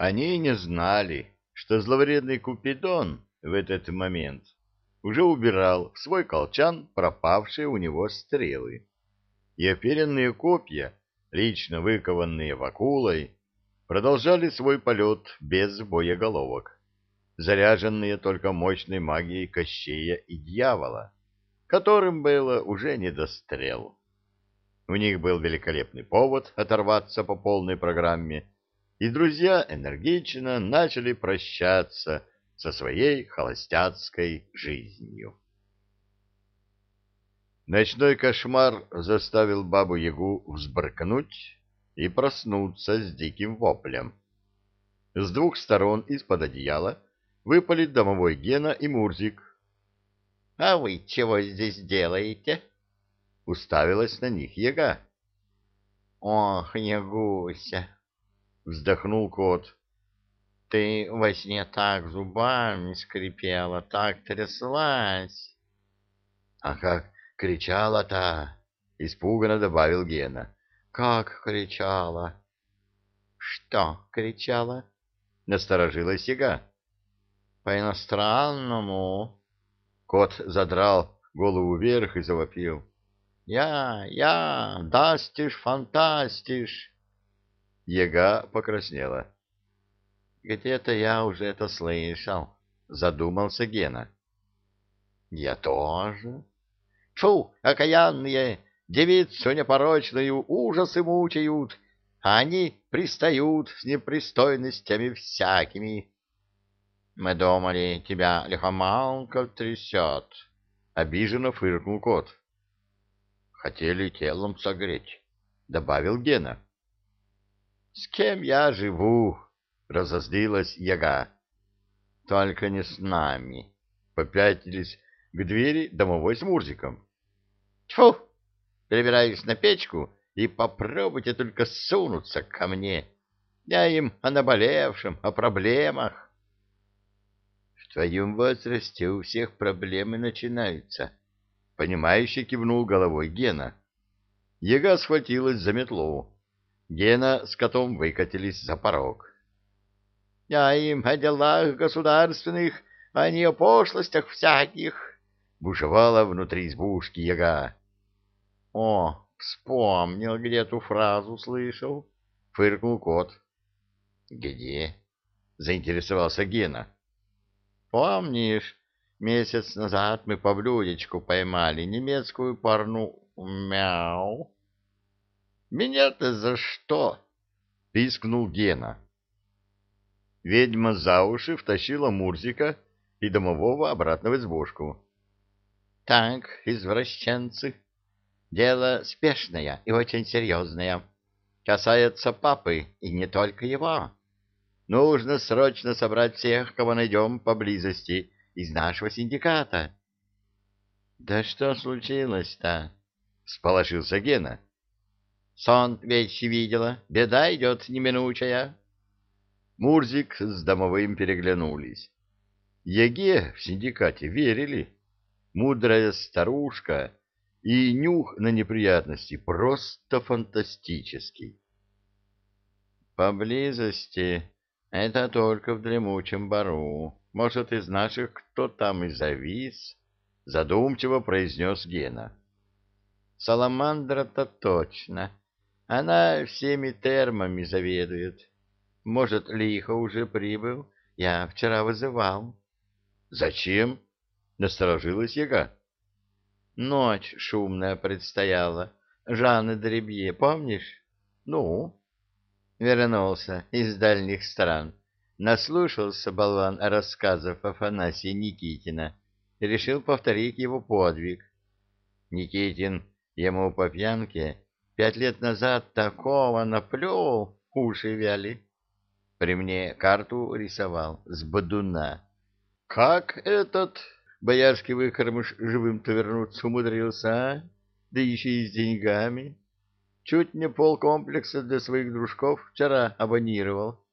Они не знали, что зловредный Купидон в этот момент уже убирал в свой колчан пропавшие у него стрелы, и оперенные копья, лично выкованные вакулой, продолжали свой полет без боеголовок, заряженные только мощной магией Кощея и Дьявола, которым было уже не до стрел. У них был великолепный повод оторваться по полной программе, и друзья энергично начали прощаться со своей холостяцкой жизнью. Ночной кошмар заставил бабу-ягу взбрыкнуть и проснуться с диким воплем. С двух сторон из-под одеяла выпали домовой Гена и Мурзик. — А вы чего здесь делаете? — уставилась на них яга. — Ох, ягуся! — вздохнул кот. Ты во сне так зубами скрипела, так тряслась. — А как кричала-то? — испуганно добавил Гена. — Как кричала? — Что кричала? — насторожилась яга. — По-иностранному. Кот задрал голову вверх и завопил. — Я, я, дастишь, фантастиш. Яга покраснела. — где-то я уже это слышал, задумался Гена. Я тоже. Фу, окаянные, девицу непорочную ужасы мучают, а они пристают с непристойностями всякими. Мы думали, тебя лихоманка трясет. Обиженно фыркнул кот. Хотели телом согреть, добавил Гена. С кем я живу? разозлилась яга. Только не с нами. Попятились к двери домовой с Мурзиком. Тьфу! Перебираюсь на печку и попробуйте только сунуться ко мне. Я им о наболевшем, о проблемах. В твоем возрасте у всех проблемы начинаются. Понимающе кивнул головой Гена. Яга схватилась за метлу. Гена с котом выкатились за порог. Я им о делах государственных, а не о пошлостях всяких, — бушевала внутри избушки яга. — О, вспомнил, где ту фразу слышал, — фыркнул кот. — Где? — заинтересовался Гена. — Помнишь, месяц назад мы по блюдечку поймали немецкую парну мяу? — Меня-то за что? — пискнул Гена. — Ведьма за уши втащила Мурзика и домового обратно в избушку. — Так, извращенцы, дело спешное и очень серьезное. Касается папы, и не только его. Нужно срочно собрать всех, кого найдем поблизости из нашего синдиката. — Да что случилось-то? — сполошился Гена. — Сон вещи видела, беда идет неминучая. Мурзик с домовым переглянулись. Еге в синдикате верили. Мудрая старушка и нюх на неприятности просто фантастический. Поблизости это только в дремучем бару. Может, из наших кто там и завис? Задумчиво произнес Гена. Саламандра-то точно. Она всеми термами заведует. Может, лихо уже прибыл? Я вчера вызывал. — Зачем? — насторожилась яга. — Ночь шумная предстояла. Жанны Дребье, помнишь? — Ну? Вернулся из дальних стран. Наслушался болван рассказов Афанасия Никитина решил повторить его подвиг. Никитин ему по пьянке пять лет назад такого наплел, уши вяли. При мне карту рисовал с бодуна. Как этот боярский выкормыш живым-то вернуться умудрился, а? Да еще и с деньгами. Чуть не полкомплекса для своих дружков вчера абонировал.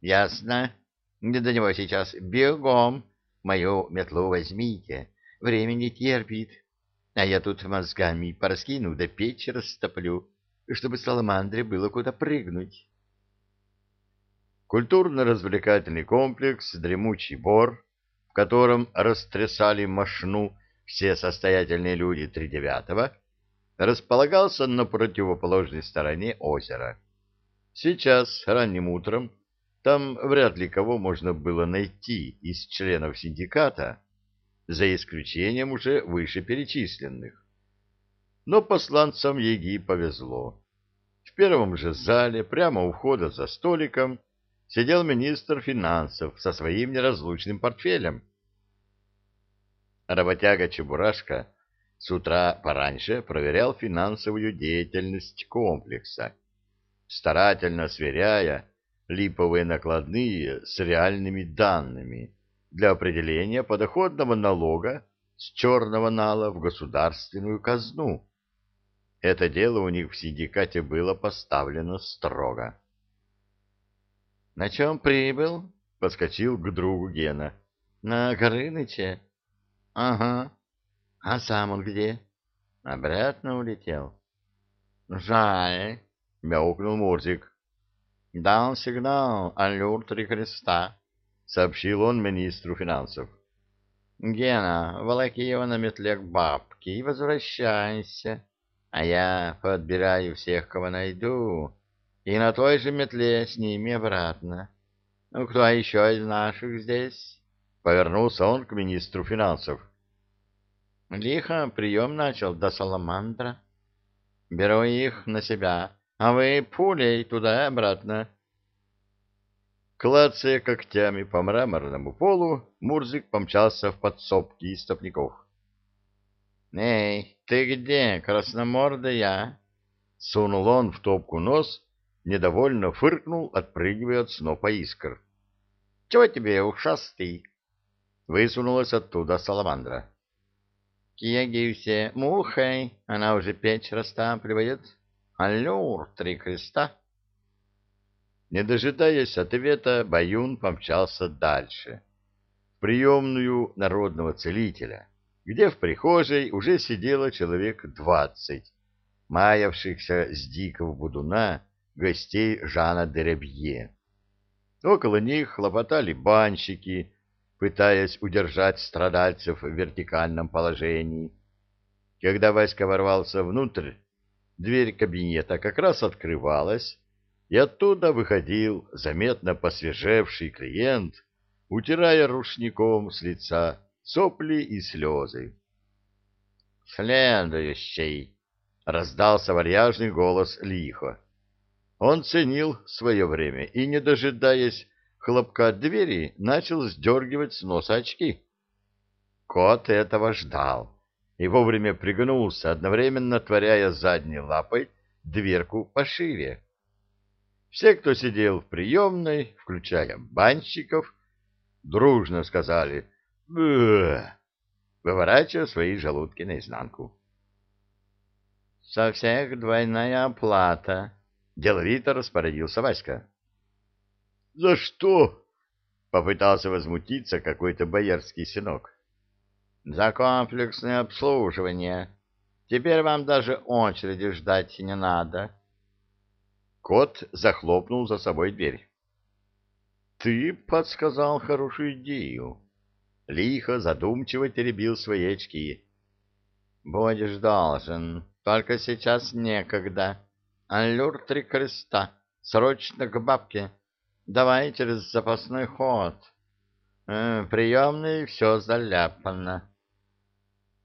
Ясно. Не до него сейчас. Бегом. Мою метлу возьмите. Время не терпит. А я тут мозгами пораскину, да печь растоплю, чтобы саламандре было куда прыгнуть. культурно-развлекательный комплекс «Дремучий бор», в котором растрясали мошну все состоятельные люди тридевятого, располагался на противоположной стороне озера. Сейчас, ранним утром, там вряд ли кого можно было найти из членов синдиката, за исключением уже вышеперечисленных. Но посланцам ЕГИ повезло. В первом же зале, прямо у входа за столиком, сидел министр финансов со своим неразлучным портфелем. Работяга Чебурашка с утра пораньше проверял финансовую деятельность комплекса, старательно сверяя липовые накладные с реальными данными для определения подоходного налога с черного нала в государственную казну. Это дело у них в синдикате было поставлено строго. — На чем прибыл? — подскочил к другу Гена. — На Горыныче? — Ага. — А сам он где? — Обратно улетел. — Жаль, — мяукнул Мурзик. — Дал сигнал, аллюр три креста, — сообщил он министру финансов. — Гена, волоки его на метле к бабке и возвращайся а я подбираю всех, кого найду, и на той же метле с ними обратно. Ну, кто еще из наших здесь? Повернулся он к министру финансов. Лихо прием начал до Саламандра. Беру их на себя, а вы пулей туда и обратно. Клацая когтями по мраморному полу, Мурзик помчался в подсобки истопников. «Эй, ты где, красномордая?» Сунул он в топку нос, недовольно фыркнул, отпрыгивая от снопа искр. «Чего тебе, ушастый?» Высунулась оттуда саламандра. «Кьяги все мухой, она уже печь растапливает. Аллюр, три креста!» Не дожидаясь ответа, Баюн помчался дальше, в приемную народного целителя где в прихожей уже сидело человек двадцать, маявшихся с дикого будуна гостей Жана Деребье. Около них хлопотали банщики, пытаясь удержать страдальцев в вертикальном положении. Когда Васька ворвался внутрь, дверь кабинета как раз открывалась, и оттуда выходил заметно посвежевший клиент, утирая рушником с лица сопли и слезы. «Следующий!» — раздался варяжный голос лихо. Он ценил свое время и, не дожидаясь хлопка двери, начал сдергивать с носа очки. Кот этого ждал и вовремя пригнулся, одновременно творяя задней лапой дверку пошире. Все, кто сидел в приемной, включая банщиков, дружно сказали выворачивая свои желудки наизнанку. «Со всех двойная оплата», — деловито распорядился Васька. «За что?» — попытался возмутиться какой-то боярский сынок. «За комплексное обслуживание. Теперь вам даже очереди ждать не надо». Кот захлопнул за собой дверь. «Ты подсказал хорошую идею», лихо, задумчиво теребил свои очки. «Будешь должен, только сейчас некогда. Аллюр три креста, срочно к бабке. Давай через запасной ход. Э, приемный все заляпано».